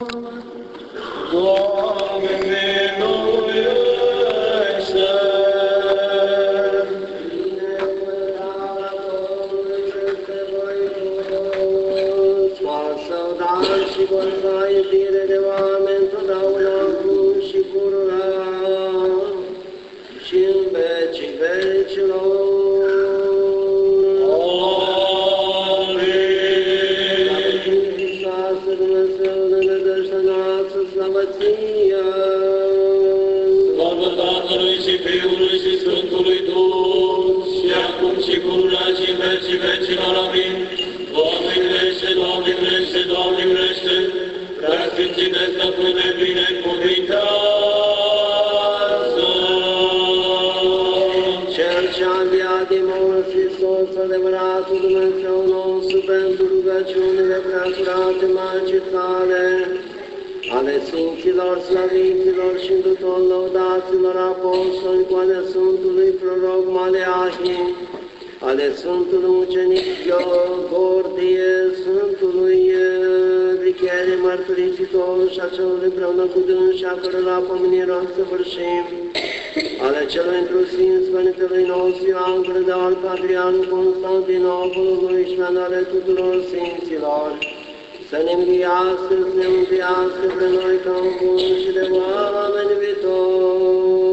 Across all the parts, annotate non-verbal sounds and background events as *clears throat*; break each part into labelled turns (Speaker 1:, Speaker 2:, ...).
Speaker 1: Doamne,
Speaker 2: Mărturisitor și a celor împreună cu dânsi, a cărora pomenirea să vârșim, ale celor într-un Sfinț Părintelui nostru, Angel de al Patriarul Constantinopolului și ale tuturor Sfinților, să ne miriască, să ne mântuiască pe noi ca un bun și de oameni viitor.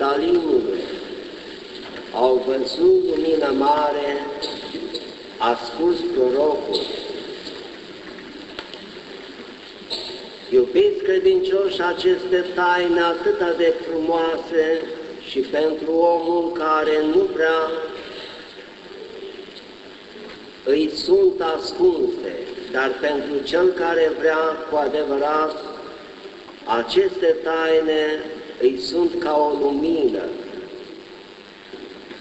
Speaker 2: Pământul Neftalimului au văzut lumină mare, a spus prorocul. Iubiți credincioși aceste taine atât de frumoase și pentru omul care nu prea îi sunt ascunse, dar pentru cel care vrea cu adevărat, aceste taine îi sunt ca o lumină,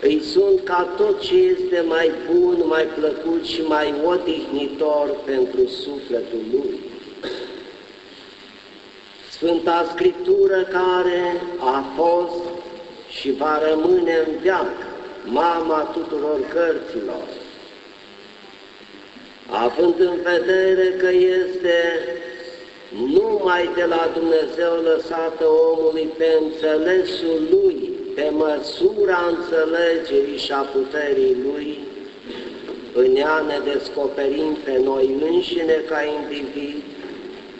Speaker 2: îi sunt ca tot ce este mai bun, mai plăcut și mai odihnitor pentru sufletul lui. Sfânta Scriptură care a fost și va rămâne în veac mama tuturor cărților, având în vedere că este numai de la Dumnezeu lăsată omului pe înțelesul lui, pe măsura înțelegerii și a puterii lui, în ea ne descoperim pe noi înșine ca individ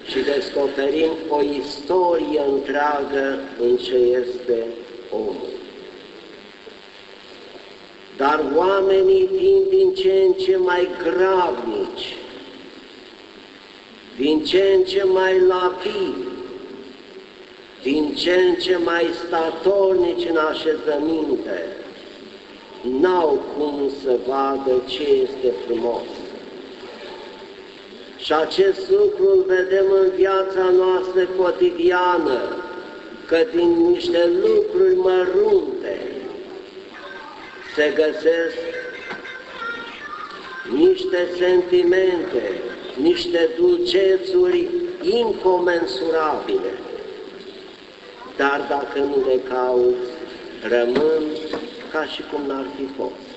Speaker 2: și descoperim o istorie întreagă în ce este omul. Dar oamenii din din ce în ce mai gravnici, din ce în ce mai lapidi, din ce în ce mai statornici în așezăminte, n-au cum să vadă ce este frumos. Și acest lucru îl vedem în viața noastră cotidiană, că din niște lucruri mărunte se găsesc niște sentimente, niște dulcețuri incomensurabile. Dar dacă nu le cauți, rămân ca și cum n-ar fi fost.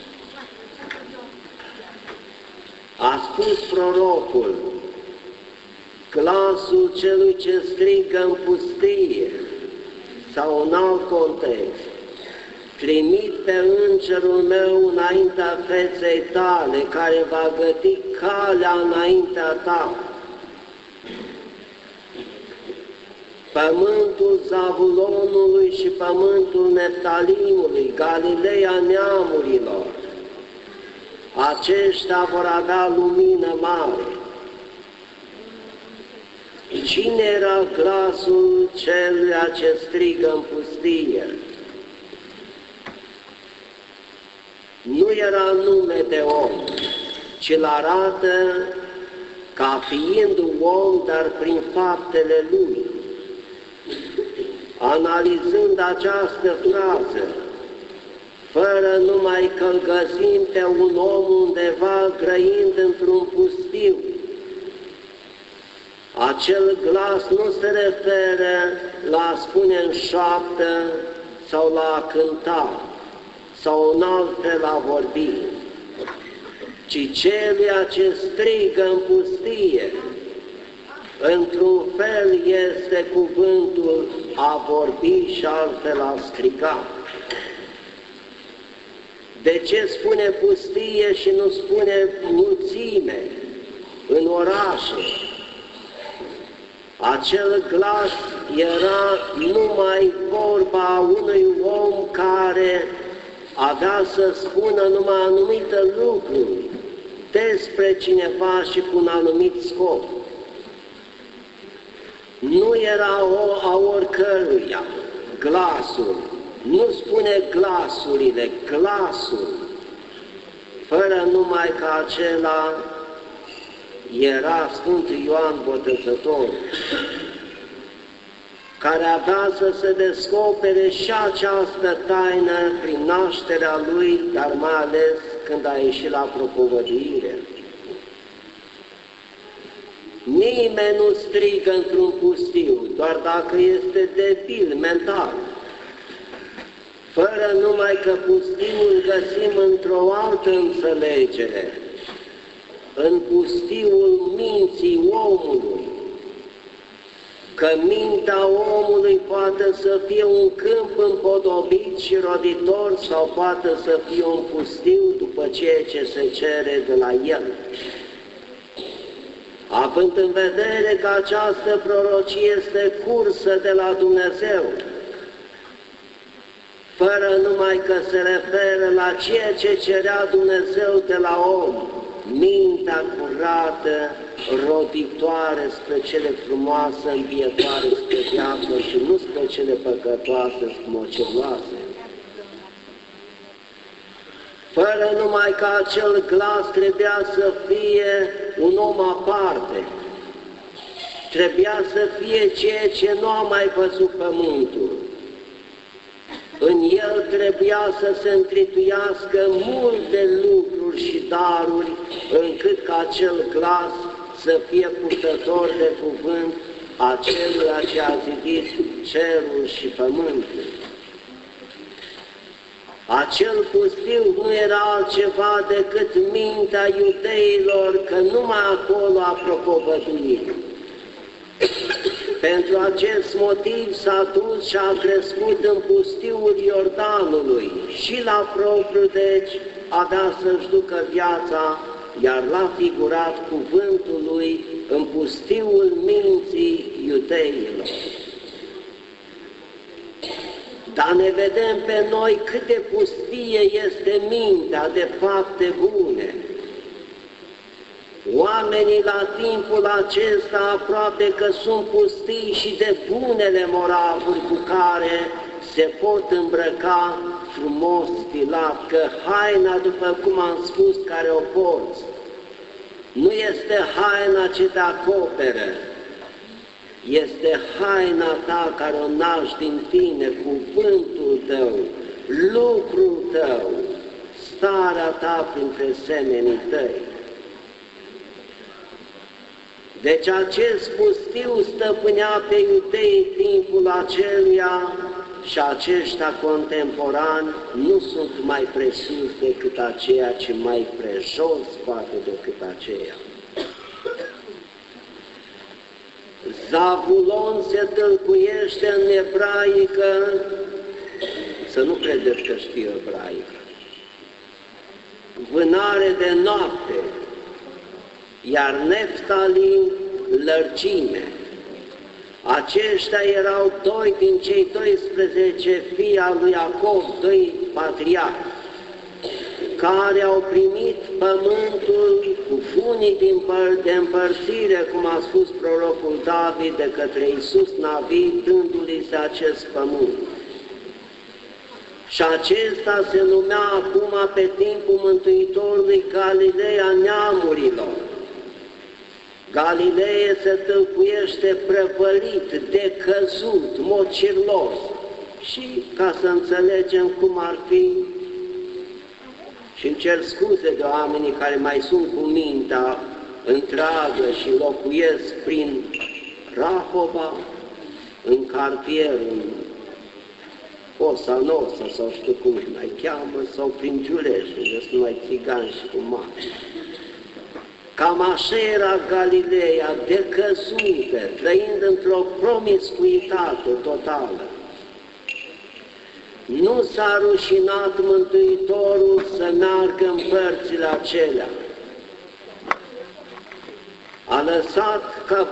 Speaker 2: A spus prorocul, glasul celui ce strigă în pustie sau în alt context, trimit pe îngerul meu înaintea feței tale, care va găti calea înaintea ta. Pământul Zavulonului și pământul Neftalimului, Galileea neamurilor, aceștia vor avea lumină mare. Cine era glasul celuia ce strigă în pustie? Nu era nume de om, ci îl arată ca fiind un om, dar prin faptele lui. Analizând această frază, fără numai că găsim pe un om undeva grăind într-un pustiu, acel glas nu se referă la a spune în șoaptă sau la a cânta sau în alt fel la vorbi, ci celuia ce strigă în pustie, într-un fel este cuvântul a vorbi și altfel a striga. De ce spune pustie și nu spune mulțime în orașe? Acel glas era numai vorba unui om care avea să spună numai anumite lucruri despre cineva și cu un anumit scop. Nu era o a oricăruia. Glasul, nu spune glasurile, glasul, fără numai ca acela era Sfântul Ioan Botezător, care avea să se descopere și această taină prin nașterea lui, dar mai ales când a ieșit la propovăduire. Nimeni nu strigă într-un pustiu, doar dacă este debil mental. Fără numai că pustiul găsim într-o altă înțelegere, în pustiul minții omului, că mintea omului poate să fie un câmp împodobit și roditor sau poate să fie un pustiu după ceea ce se cere de la el. Având în vedere că această prorocie este cursă de la Dumnezeu, fără numai că se referă la ceea ce cerea Dumnezeu de la om, mintea curată, roditoare spre cele frumoase, învietoare spre viață și nu spre cele păcătoase, smoceloase. Fără numai că acel glas trebuia să fie un om aparte, trebuia să fie ceea ce nu a mai văzut pământul, în el trebuia să se întrituiască multe lucruri și daruri, încât ca acel glas să fie purtător de cuvânt acelui ce a zidit cerul și pământul. Acel pustiu nu era altceva decât mintea iudeilor, că numai acolo a propovăduit. Pentru acest motiv s-a dus și a crescut în pustiul Iordanului și la propriu, deci, avea să-și ducă viața, iar l-a figurat cuvântul lui în pustiul minții iudeilor. Dar ne vedem pe noi cât de pustie este mintea de fapte bune, Oamenii la timpul acesta aproape că sunt pustii și de bunele moravuri cu care se pot îmbrăca frumos stilat, că haina, după cum am spus, care o porți, nu este haina ce te acoperă, este haina ta care o naști din tine, cuvântul tău, lucrul tău, starea ta printre semenii tăi. Deci acest pustiu stăpânea pe iudei timpul aceluia și aceștia contemporani nu sunt mai presus decât aceia, ci mai prejos poate decât aceia. Zavulon se tâlcuiește în ebraică, să nu credeți că știu ebraică, vânare de noapte, iar Neftalin lărgime. Aceștia erau doi din cei 12 fii al lui Iacov, doi patriarhi, care au primit pământul cu funii din de împărțire, cum a spus prorocul David de către Iisus Navi, dându-li se acest pământ. Și acesta se numea acum pe timpul Mântuitorului Galileea neamurilor. Galileea se tâlcuiește prăvălit, decăzut, mocirlos. Și ca să înțelegem cum ar fi și îmi cer scuze de oamenii care mai sunt cu mintea întreagă și locuiesc prin Rahova, în cartier, în Osa Nosa sau știu cum mai cheamă, sau prin Giuleș, unde sunt mai țigani și cu mari. Cam așa era Galileea, decăzută, trăind într-o promiscuitate totală. Nu s-a rușinat Mântuitorul să meargă în părțile acelea. A lăsat ca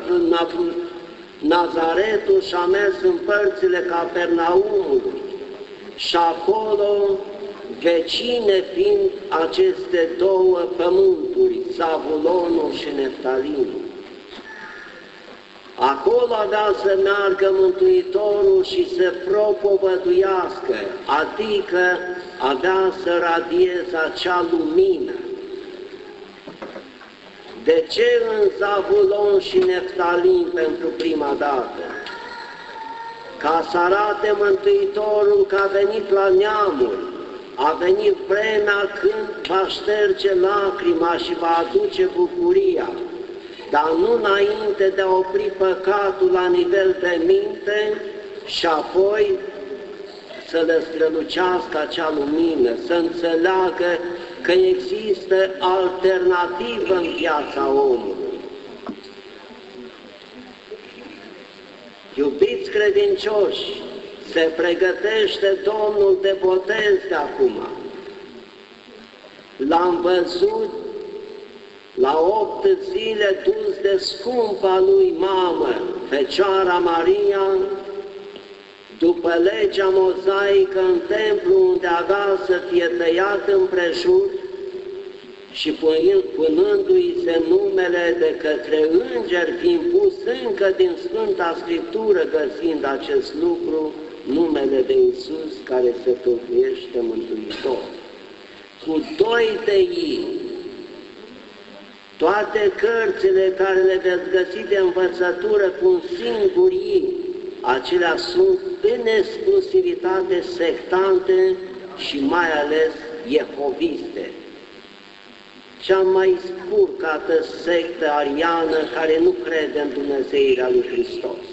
Speaker 2: Nazaretul și a mers în părțile Capernaumului și acolo vecine fiind aceste două pământuri, Zavulonul și Neftalinul. Acolo avea să meargă Mântuitorul și să propovăduiască, adică avea să radieze acea lumină. De ce în Zavulon și Neftalin pentru prima dată? Ca să arate Mântuitorul că a venit la neamuri, a venit vremea când va șterge lacrima și va aduce bucuria, dar nu înainte de a opri păcatul la nivel de minte și apoi să le strălucească acea lumină, să înțeleagă că există alternativă în viața omului. Iubiți credincioși, se pregătește Domnul de botez de acum. L-am văzut la opt zile dus de scumpa lui mamă, Fecioara Maria, după legea mozaică în templu unde avea să fie tăiat împrejur și punându-i se numele de către îngeri, fiind pus încă din Sfânta Scriptură găsind acest lucru, numele de Iisus care se tâlcuiește Mântuitor. Cu doi de ei, toate cărțile care le veți găsi de învățătură cu un singur ei, acelea sunt în exclusivitate sectante și mai ales jehoviste. Cea mai spurcată sectă ariană care nu crede în Dumnezeirea lui Hristos.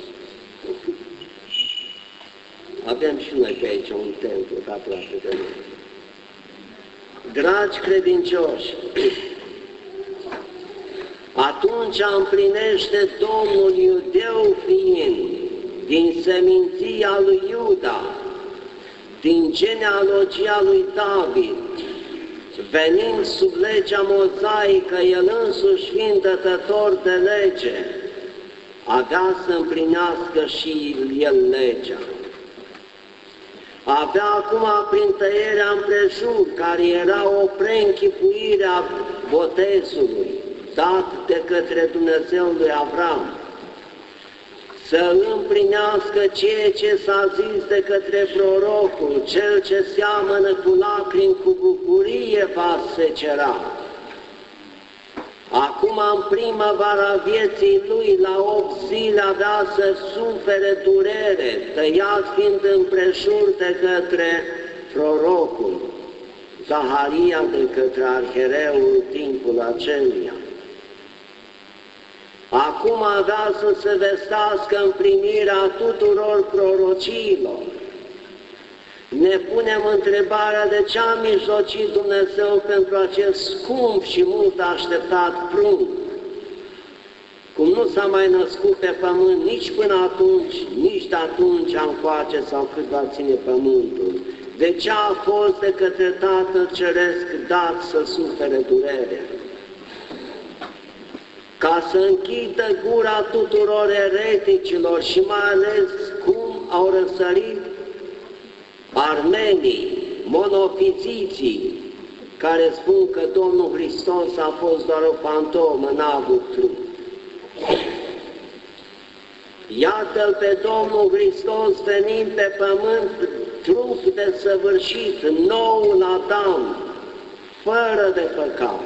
Speaker 2: Avem și noi pe aici un templu, aproape de noi. Dragi credincioși, *clears throat* atunci împlinește Domnul Iudeu fiind din seminția lui Iuda, din genealogia lui David, venind sub legea mozaică, el însuși fiind dătător de lege, avea să împlinească și el legea avea acum prin tăierea împrejur, care era o preînchipuire a botezului, dat de către Dumnezeu lui Avram, să împlinească ceea ce s-a zis de către prorocul, cel ce seamănă cu lacrimi, cu bucurie va secera. Acum, în primăvara vieții lui, la opt zile, avea să sufere durere, tăiat fiind împrejur de către prorocul, Zaharia de către arhereul timpul acelia. Acum avea să se vestească împlinirea tuturor prorociilor, ne punem întrebarea de ce a mijlocit Dumnezeu pentru acest scump și mult așteptat prunc. Cum nu s-a mai născut pe pământ nici până atunci, nici de atunci încoace sau cât va ține pământul. De ce a fost de către Tatăl Ceresc dat să sufere durerea? Ca să închidă gura tuturor ereticilor și mai ales cum au răsărit armenii, monofiziții, care spun că Domnul Hristos a fost doar o fantomă, n-a avut trup. Iată-L pe Domnul Hristos venind pe pământ, trup de săvârșit, noul Adam, fără de păcat.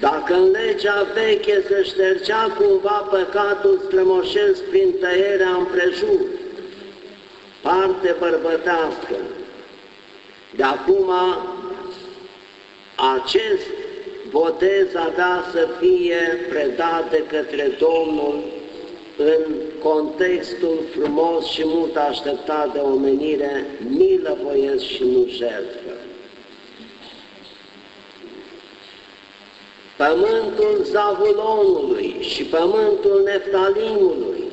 Speaker 2: Dacă în legea veche se ștergea cumva păcatul strămoșesc prin tăierea împrejur, parte bărbătească, de acum acest botez avea să fie predat de către Domnul în contextul frumos și mult așteptat de omenire, milă voiesc și nu jertfă. Pământul Zavulonului și pământul Neftalimului,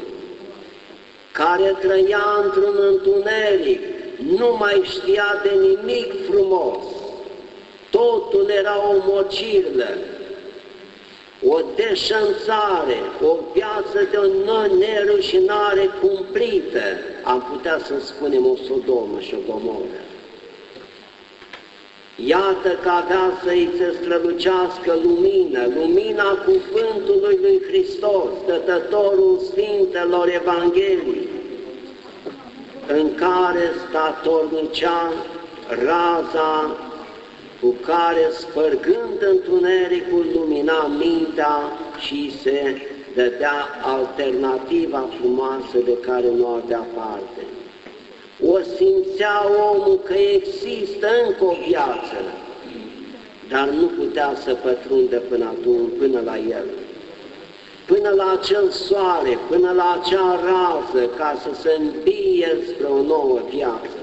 Speaker 2: care trăia într-un întuneric, nu mai știa de nimic frumos, totul era o mocirlă, o deșanțare, o viață de o nerușinare cumplită, am putea să spunem o Sodomă și o Gomoră. Iată că avea să-i se strălucească lumină, lumina cuvântului lui Hristos, dătătorul Sfintelor Evanghelii, în care statornicea raza cu care, spărgând întunericul, lumina mintea și se dădea alternativa frumoasă de care nu avea parte. O simțea omul că există încă o viață, dar nu putea să pătrundă până, atunci, până la el, până la acel soare, până la acea rază, ca să se îmbie spre o nouă viață.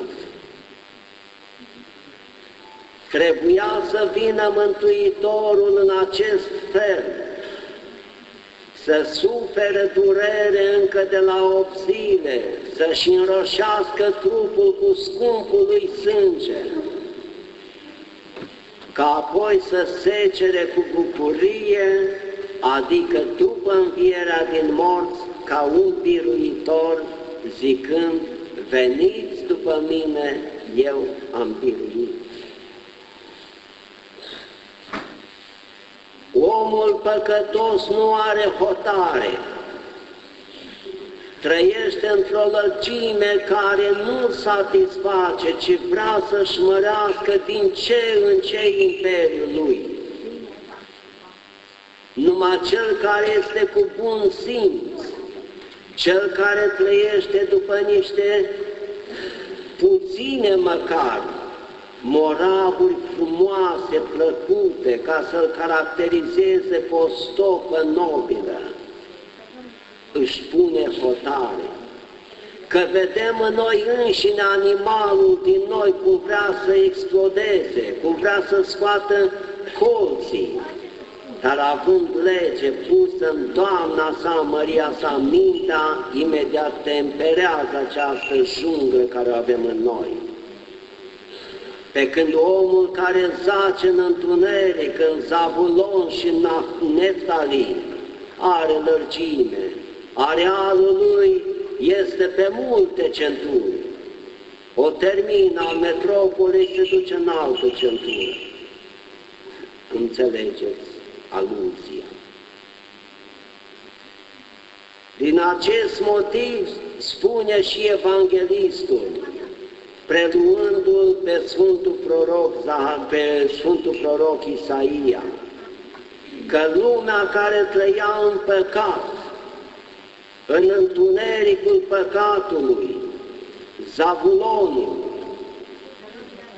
Speaker 2: Trebuia să vină Mântuitorul în acest fel, să sufere durere încă de la 8 zile, să-și înroșească trupul cu scumpul lui sânge, ca apoi să secere cu bucurie, adică după învierea din morți, ca un biruitor, zicând, veniți după mine, eu am biruit. Omul păcătos nu are hotare, trăiește într-o lăcime care nu satisface, ci vrea să-și mărească din ce în ce imperiul lui. Numai cel care este cu bun simț, cel care trăiește după niște puține măcar, moravuri frumoase, plăcute, ca să-l caracterizeze pe o stopă nobilă, își pune hotare. Că vedem în noi înșine animalul din noi cum vrea să explodeze, cum vrea să scoată colții, dar având lege pusă în Doamna sa, Maria sa, mintea, imediat temperează această junglă care o avem în noi. Pe când omul care zace în întuneric, în Zavulon și în Neftali, are lărgime, arealul lui este pe multe centuri. O termină al metropolei se duce în altă centură. Înțelegeți aluzia. Din acest motiv spune și Evanghelistul, preluându-l pe Sfântul Proroc, pe Sfântul Proroc Isaia, că lumea care trăia în păcat, în întunericul păcatului, Zavulonul,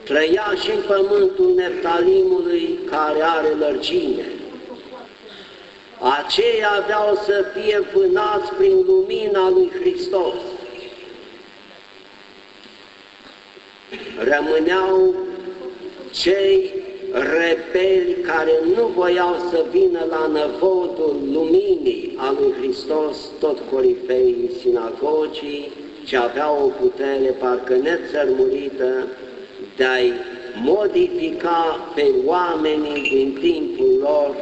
Speaker 2: trăia și în pământul Neftalimului care are lărgime. Aceia aveau să fie vânați prin lumina lui Hristos. Rămâneau cei rebeli care nu voiau să vină la năvodul luminii a lui Hristos, tot corifeii sinagogii, ce aveau o putere parcă nețărmurită de a-i modifica pe oamenii din timpul lor,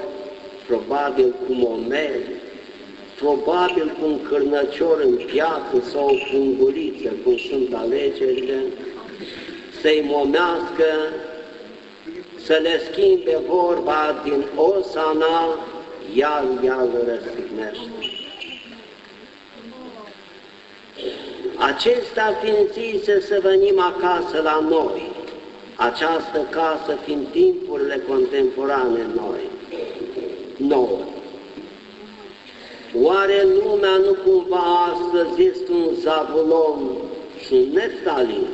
Speaker 2: probabil cu momeli, probabil cu un cârnăcior în piață sau o funguriță, cum sunt alegerile, să-i momească să le schimbe vorba din Osana, iar ea îl răstignește. Acesta fiind zise să venim acasă la noi, această casă fiind timpurile contemporane noi, nouă. Oare lumea nu cumva astăzi este un Zavulon și un Neftalin?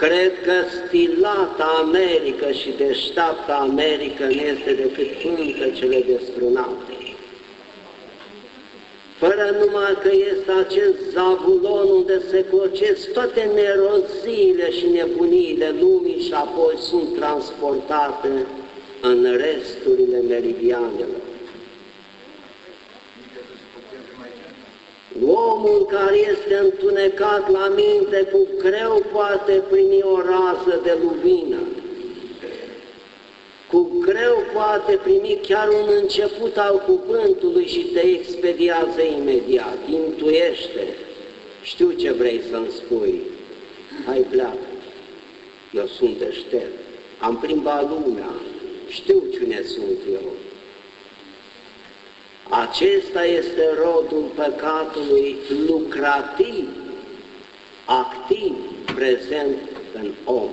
Speaker 2: Cred că stilata America și deșteapta America nu este decât cele destrunate. Fără numai că este acest zavulon unde se cocesc toate neroziile și nebuniile lumii și apoi sunt transportate în resturile meridianelor. Omul care este întunecat la minte cu greu poate primi o rază de lumină. Cu greu poate primi chiar un început al cuvântului și te expediază imediat, intuiește. Știu ce vrei să-mi spui. Hai pleacă. Eu sunt deștept. Am plimbat lumea. Știu cine sunt eu. Acesta este rodul păcatului lucrativ, activ, prezent în om.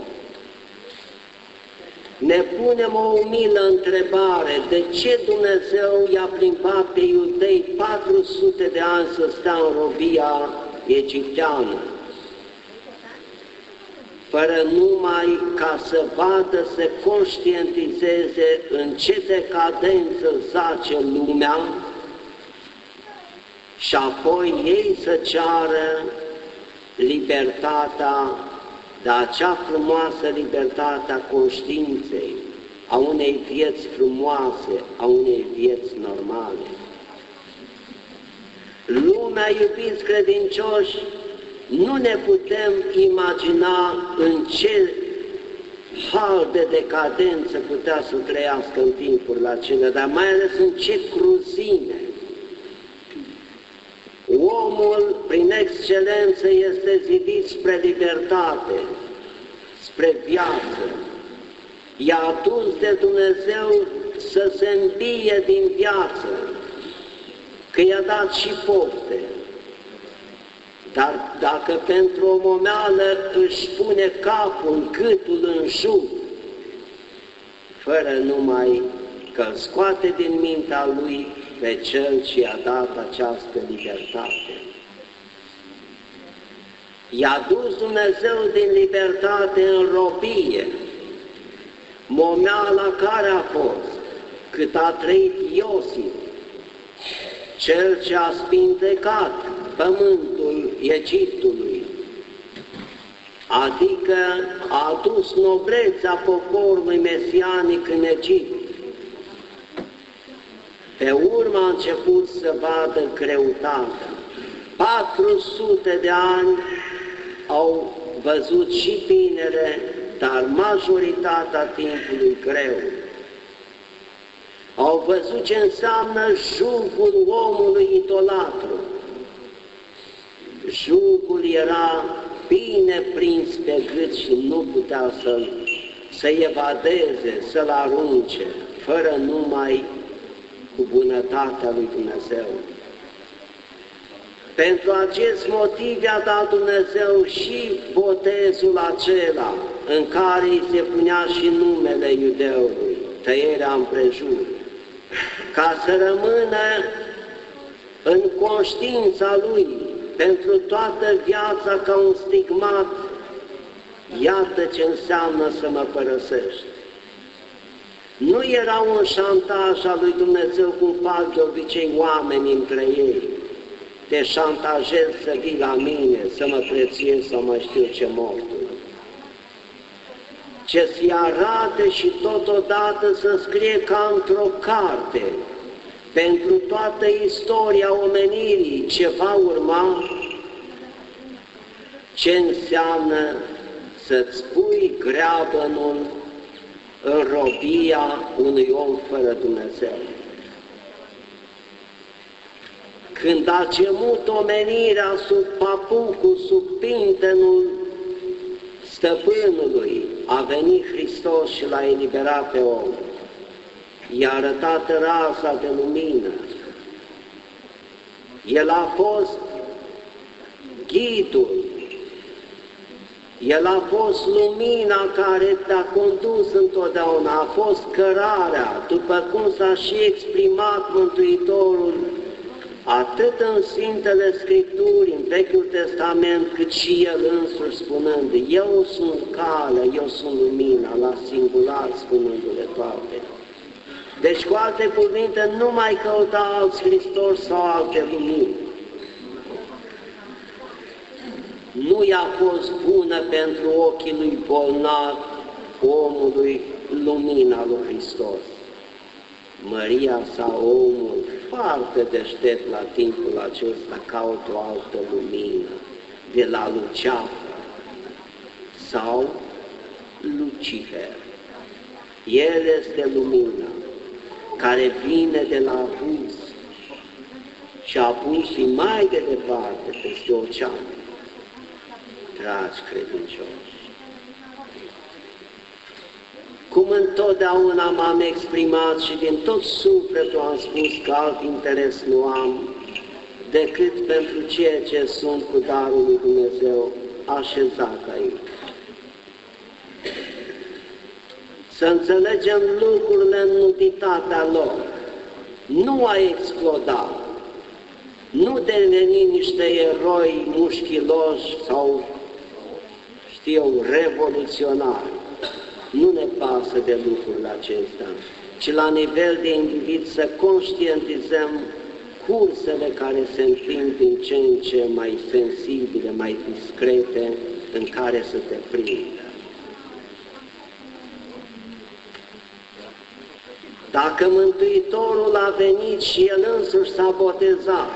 Speaker 2: Ne punem o umilă întrebare, de ce Dumnezeu i-a plimbat pe iudei 400 de ani să stea în robia egipteană? Fără numai ca să vadă, să conștientizeze în ce decadență zace lumea și apoi ei să ceară libertatea, de acea frumoasă libertate a conștiinței, a unei vieți frumoase, a unei vieți normale. Lumea, iubiți credincioși, nu ne putem imagina în ce hal de decadență putea să trăiască în timpurile acelea, dar mai ales în ce cruzime. Omul, prin excelență, este zidit spre libertate, spre viață. I-a adus de Dumnezeu să se îmbie din viață, că i-a dat și pofte, dar dacă pentru o momeală își pune capul, câtul în jur, fără numai că îl scoate din mintea lui pe cel ce i-a dat această libertate. I-a dus Dumnezeu din libertate în robie, momeala care a fost, cât a trăit Iosif, cel ce a spintecat pământul Egiptului, adică a adus noblețea poporului mesianic în Egipt. Pe urmă a început să vadă greutatea. 400 de ani au văzut și binele, dar majoritatea timpului greu. Au văzut ce înseamnă jugul omului idolatru, jugul era bine prins pe gât și nu putea să-l să evadeze, să-l arunce, fără numai cu bunătatea lui Dumnezeu. Pentru acest motiv i-a dat Dumnezeu și botezul acela în care îi se punea și numele iudeului, tăierea împrejur, ca să rămână în conștiința lui pentru toată viața ca un stigmat, iată ce înseamnă să mă părăsești. Nu era un șantaj al lui Dumnezeu cum fac de obicei oameni între ei. Te șantajez să vii la mine, să mă prețiez, să mă știu ce mortul. Ce să-i arate și totodată să scrie ca într-o carte, pentru toată istoria omenirii ce va urma, ce înseamnă să-ți pui greabănul în robia unui om fără Dumnezeu. Când a gemut omenirea sub papucul, sub pintenul stăpânului, a venit Hristos și l-a eliberat pe om. I-a arătat rasa de lumină. El a fost ghidul, el a fost lumina care te-a condus întotdeauna, a fost cărarea, după cum s-a și exprimat Mântuitorul atât în Sfintele Scripturi, în Vechiul Testament, cât și El însuși spunând, Eu sunt cale, Eu sunt lumina, la singular spunându-le toate. Deci, cu alte cuvinte, nu mai căuta alți Hristos sau alte lumini. Nu i-a fost bună pentru ochii lui bolnav omului lumina lui Hristos. Maria sau omul foarte deștept la timpul acesta caută o altă lumină, de la Luceafă sau Lucifer. El este lumina care vine de la apus și apus și mai de departe peste ocean. Dragi credincioși, cum întotdeauna m-am exprimat și din tot sufletul am spus că alt interes nu am decât pentru ceea ce sunt cu darul lui Dumnezeu așezat aici. Să înțelegem lucrurile în nuditatea lor, nu a exploda, nu deveni niște eroi mușchiloși sau, știu, revoluționari, nu ne pasă de lucrurile acestea, ci la nivel de individ să conștientizăm cursele care se întind din ce în ce mai sensibile, mai discrete, în care să te prindă. Dacă Mântuitorul a venit și El însuși s-a botezat,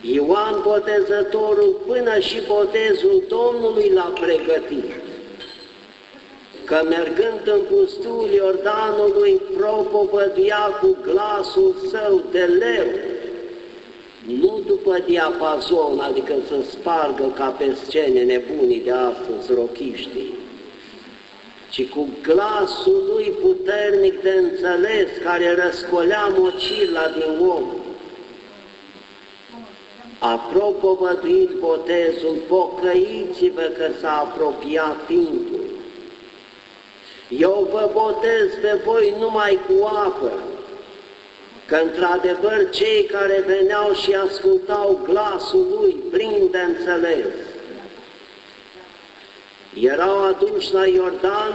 Speaker 2: Ioan Botezătorul până și botezul Domnului l-a pregătit. Că mergând în pustul Iordanului propovădea cu glasul său de leu, nu după diapazon, adică să spargă ca pe scene nebunii de astăzi, rochiștii, ci cu glasul lui puternic de înțeles, care răscolea mocila din om. A propovăduit botezul, pocăiți-vă că s-a apropiat timpul. Eu vă botez pe voi numai cu apă, că într-adevăr cei care veneau și ascultau glasul lui plin de înțeles, erau aduși la Iordan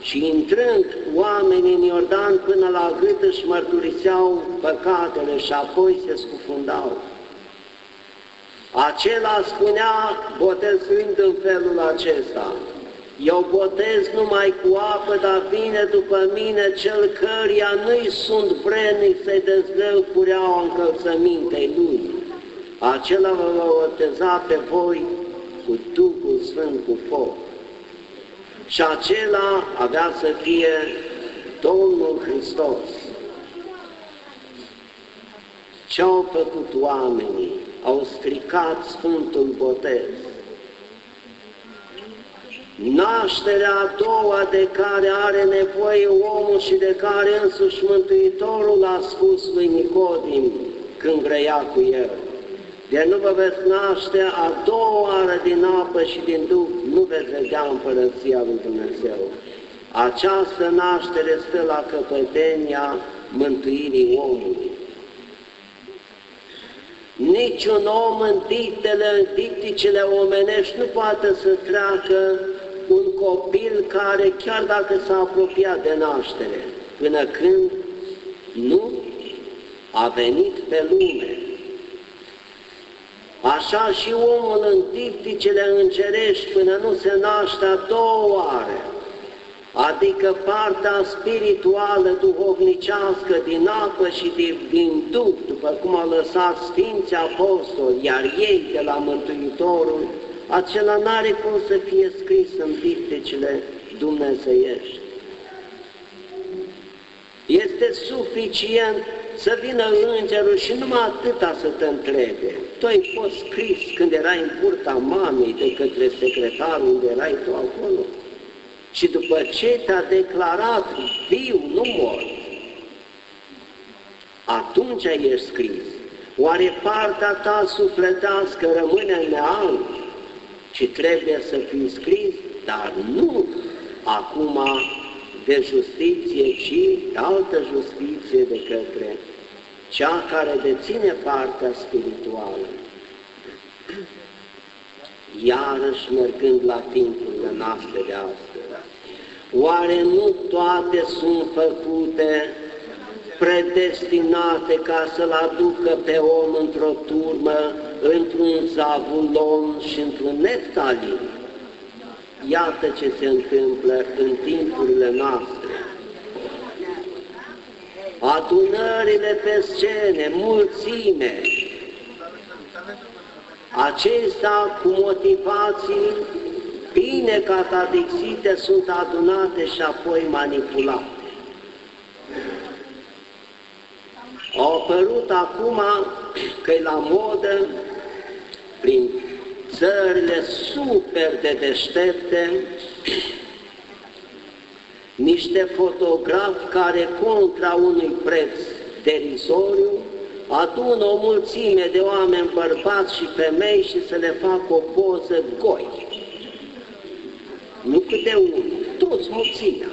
Speaker 2: și intrând oamenii în Iordan până la gât își mărturiseau păcatele și apoi se scufundau. Acela spunea, botezând în felul acesta, eu botez numai cu apă, dar vine după mine cel căruia nu-i sunt vrednic să-i dezleu cureaua încălțămintei lui. Acela vă va boteza pe voi cu Duhul Sfânt cu foc. Și acela avea să fie Domnul Hristos. Ce-au făcut oamenii? Au stricat Sfântul Botez nașterea a doua de care are nevoie omul și de care însuși Mântuitorul a spus lui Nicodim când grăia cu el. De nu vă veți naște a doua oară din apă și din Duh, nu veți vedea împărăția lui Dumnezeu. Această naștere stă la căpătenia mântuirii omului. Niciun om în dictele, în dicticele omenești nu poate să treacă un copil care, chiar dacă s-a apropiat de naștere, până când nu a venit pe lume. Așa și omul în dipticele îngerești până nu se naște a doua oară, adică partea spirituală, duhovnicească din apă și din, din Duh, după cum au lăsat Sfinții Apostoli, iar ei de la Mântuitorul, acela n-are cum să fie scris în pistecele dumnezeiești. Este suficient să vină îngerul și numai atâta să te întrebe. Tu ai fost scris când erai în burta mamei de către secretarul unde erai tu acolo. Și după ce te-a declarat viu, nu mort, atunci ești scris. Oare partea ta sufletească rămâne în neant și trebuie să fii scris, dar nu acum de justiție, ci de altă justiție de către cea care deține partea spirituală. Iarăși mergând la timpurile noastre de astăzi, oare nu toate sunt făcute predestinate ca să-l aducă pe om într-o turmă, într-un zavulon și într-un neftalin? Iată ce se întâmplă în timpurile noastre. Adunările pe scene, mulțime, acestea cu motivații bine catadixite sunt adunate și apoi manipulate. Au apărut acum că e la modă, prin țările super de deștepte, niște fotografi care contra unui preț derizoriu adună o mulțime de oameni bărbați și femei și să le facă o poză goi. Nu câte unul, toți mulțimea.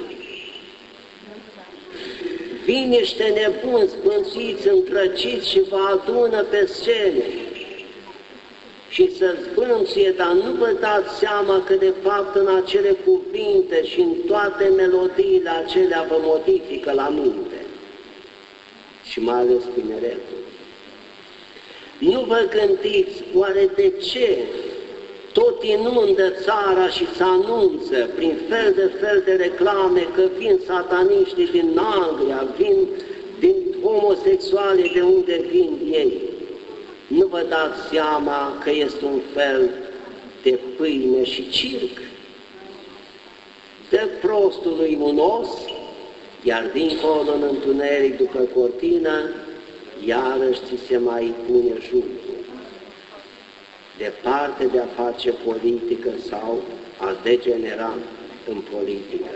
Speaker 2: Vin niște nebuni spânțiți, întrăciți și vă adună pe scene și să zbânție, dar nu vă dați seama că de fapt în acele cuvinte și în toate melodiile acelea vă modifică la minte și mai ales tineretul. Nu vă gândiți oare de ce tot inundă țara și se anunță prin fel de fel de reclame că vin sataniștii din Anglia, vin din homosexuale de unde vin ei nu vă dați seama că este un fel de pâine și circ? De prostului un os, iar dincolo în întuneric după cortină, iarăși ți se mai pune jurul. Departe de a face politică sau a degenera în politică.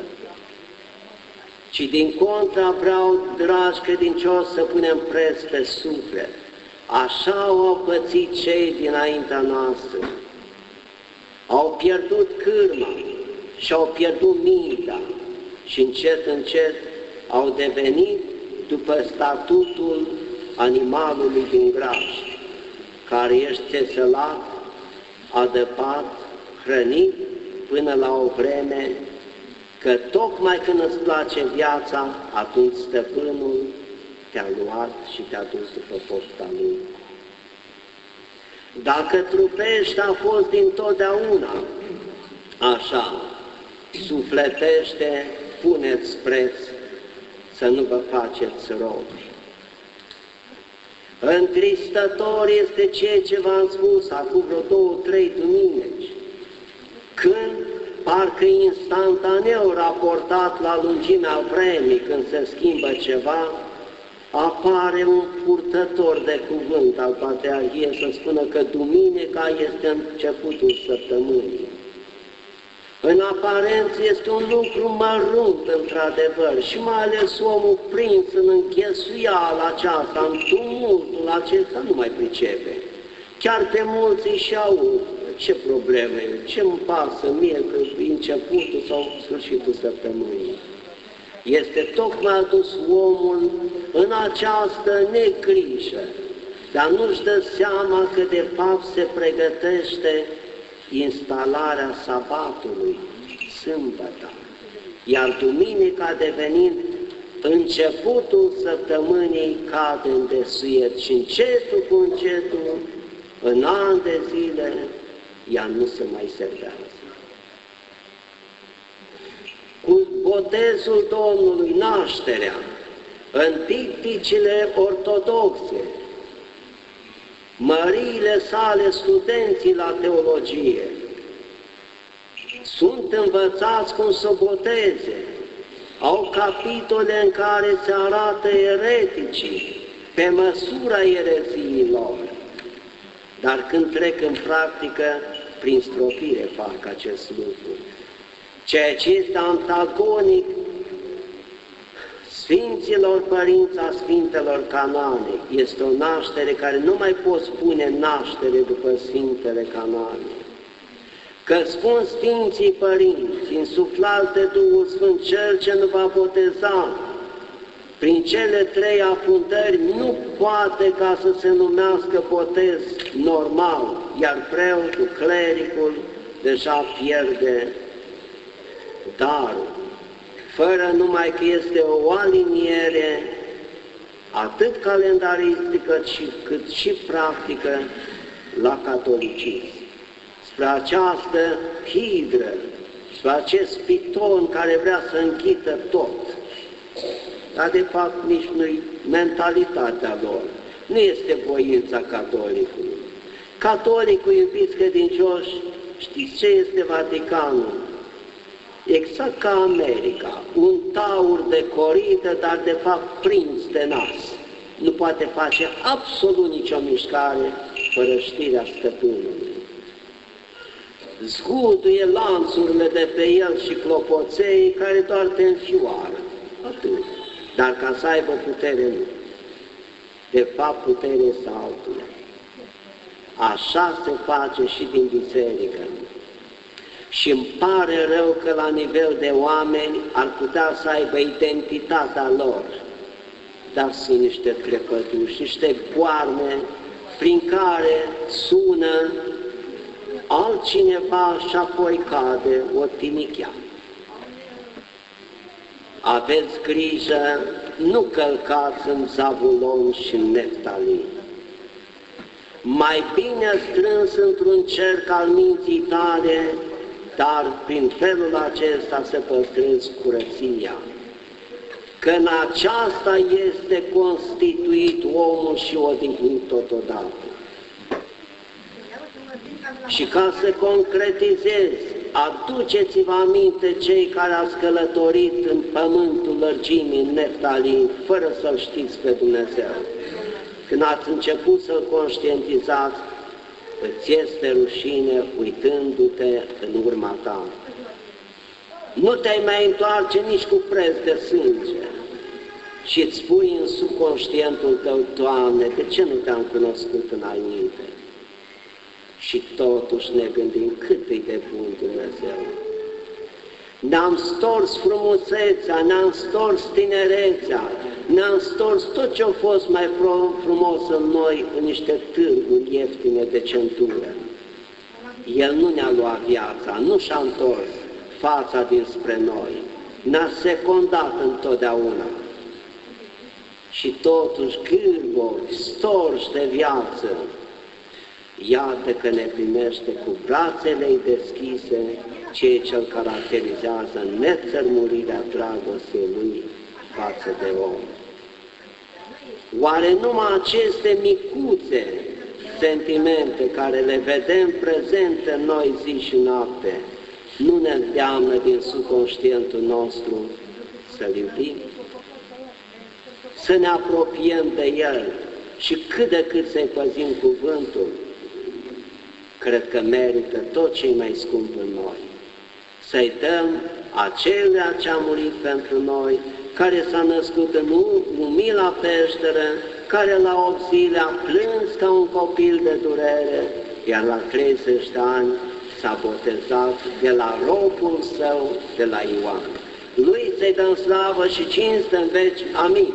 Speaker 2: Ci din contra vreau, dragi credincioși, să punem preț pe suflet, Așa au pățit cei dinaintea noastră. Au pierdut cârma și au pierdut mintea și încet, încet au devenit după statutul animalului din graș, care este țesălat, adăpat, hrănit până la o vreme că tocmai când îți place viața, atunci stăpânul te-a luat și te-a dus după pofta lui. Dacă trupești a fost dintotdeauna așa, sufletește, puneți preț să nu vă faceți robi. Întristător este ceea ce v-am spus acum vreo două, trei duminici, când parcă instantaneu raportat la lungimea vremii, când se schimbă ceva, apare un purtător de cuvânt al Patriarhiei să spună că Duminica este începutul săptămânii. În aparență este un lucru mărunt, într-adevăr, și mai ales omul prins în închesuiala aceasta, în tumultul acesta, nu mai pricepe. Chiar pe mulți și au ce probleme, ce îmi pasă mie că începutul sau sfârșitul săptămânii este tocmai adus omul în această negrijă, dar nu-și dă seama că de fapt se pregătește instalarea sabatului, sâmbătă, iar duminica devenind începutul săptămânii cade în desuiet și încetul cu încetul, în ani de zile, ea nu se mai servează cu botezul Domnului, nașterea, în dicticile ortodoxe, măriile sale studenții la teologie, sunt învățați cum să boteze, au capitole în care se arată ereticii, pe măsura ereziilor, dar când trec în practică, prin stropire fac acest lucru. Ceea ce este antagonic Sfinților Părinți a Sfintelor Canane este o naștere care nu mai pot spune naștere după Sfintele Canane. Că spun Sfinții Părinți, insuflat de Duhul Sfânt, Cel ce nu va boteza, prin cele trei afundări nu poate ca să se numească botez normal, iar preotul, clericul, deja pierde darul fără numai că este o aliniere atât calendaristică cât și practică la catolicism. Spre această hidră, spre acest piton care vrea să închidă tot. Dar de fapt nici nu-i mentalitatea lor, nu este voința catolicului. Catolicul, iubiți credincioși, știți ce este Vaticanul? Exact ca America, un taur de coridă, dar de fapt prins de nas. Nu poate face absolut nicio mișcare fără știrea stăpânului. Zguduie lanțurile de pe el și clopoței care doar te înfioară. Atât. Dar ca să aibă putere, nu. De fapt, putere este altul. Așa se face și din biserică și îmi pare rău că la nivel de oameni ar putea să aibă identitatea lor, dar sunt niște trepăduși, niște goarne prin care sună altcineva și apoi cade o tinichea. Aveți grijă, nu călcați în Zavulon și în Neftalin. Mai bine strâns într-un cerc al minții tale dar prin felul acesta se păstrezi curăția. Că în aceasta este constituit omul și odihnit totodată. Și ca să concretizezi, aduceți-vă aminte cei care ați călătorit în pământul lărgimii, în Neftalin, fără să-L știți pe Dumnezeu. Când ați început să-L conștientizați, îți este rușine uitându-te în urma ta. Nu te mai întoarce nici cu preț de sânge și îți spui în subconștientul tău, Doamne, de ce nu te-am cunoscut înainte? Și totuși ne gândim cât e de bun Dumnezeu. Ne-am stors frumusețea, ne-am stors tinerețea, ne-am stors tot ce a fost mai frumos în noi în niște târguri ieftine de centură. El nu ne-a luat viața, nu și-a întors fața dinspre noi, ne-a secundat întotdeauna. Și totuși gârbovi, storși de viață, iată că ne primește cu brațele deschise ceea ce îl caracterizează nețărmurirea dragostei lui față de om. Oare numai aceste micuțe sentimente care le vedem prezente în noi zi și noapte, nu ne îndeamnă din subconștientul nostru să-L iubim? Să ne apropiem de El și cât de cât să-i păzim cuvântul, cred că merită tot ce mai scump în noi. Să-i dăm acelea ce a murit pentru noi, care s-a născut în umila peșteră, care la 8 zile a plâns ca un copil de durere, iar la 30 de ani s-a botezat de la robul său, de la Ioan. Lui să-i dăm slavă și cinste în veci. Amin.